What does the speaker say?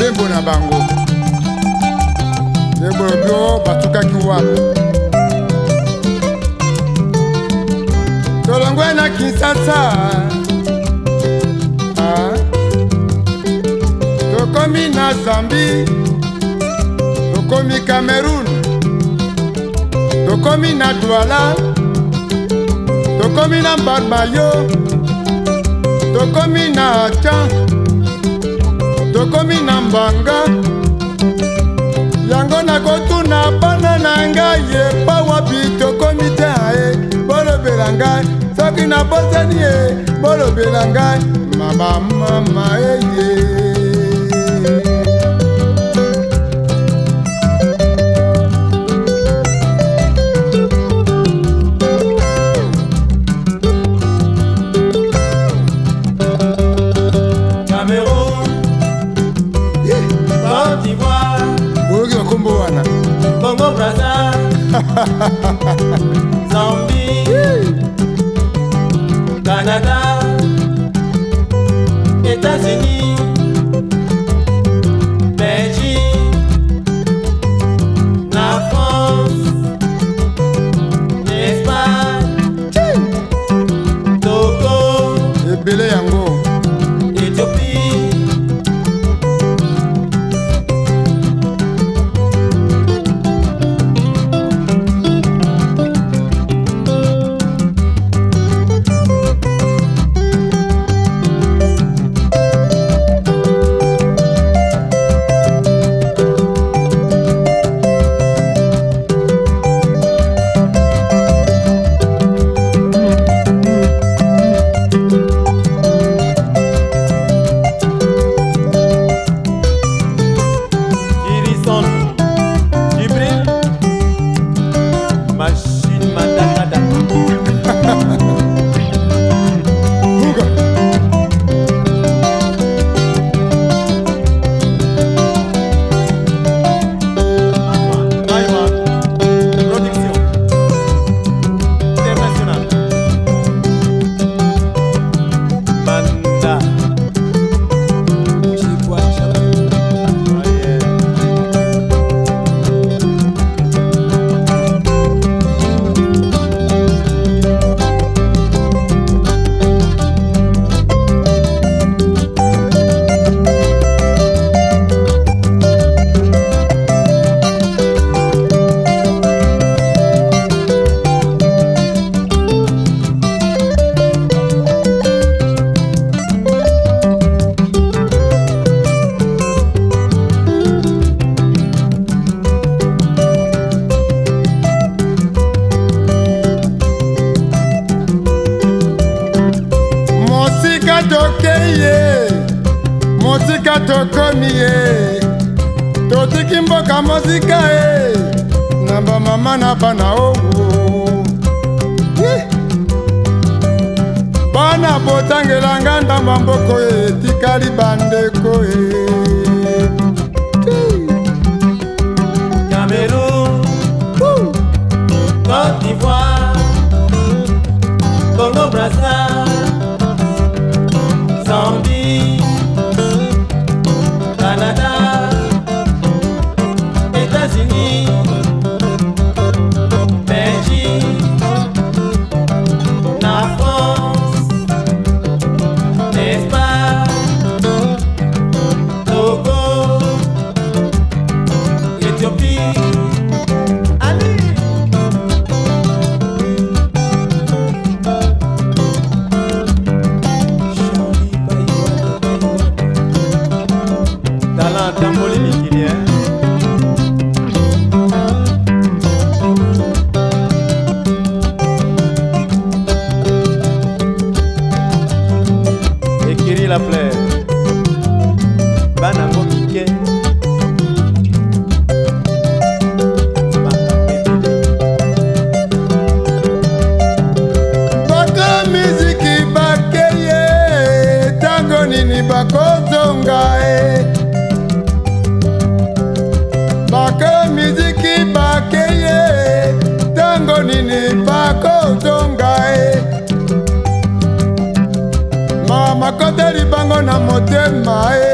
ndembo na bango ndembo bio batukaki wapi tolongwe na kinsasa ah. tokomi na zambi tokomi cameroun tokomi na douala tokomi na barbayo tokomi na can tokomi na mbanga yango nakotuna bana na ngai epa wapi tokomi te aye bolobela ngai soki nabosani ye bolobela ngai mama mama eye Zombie. Canada. esika tokomi ye totiki mboka mosika ye na bamama na bana owo eh. bana botangelanga ndambo mboko etikali bandeko e la plaie. bakoteli bango na motema e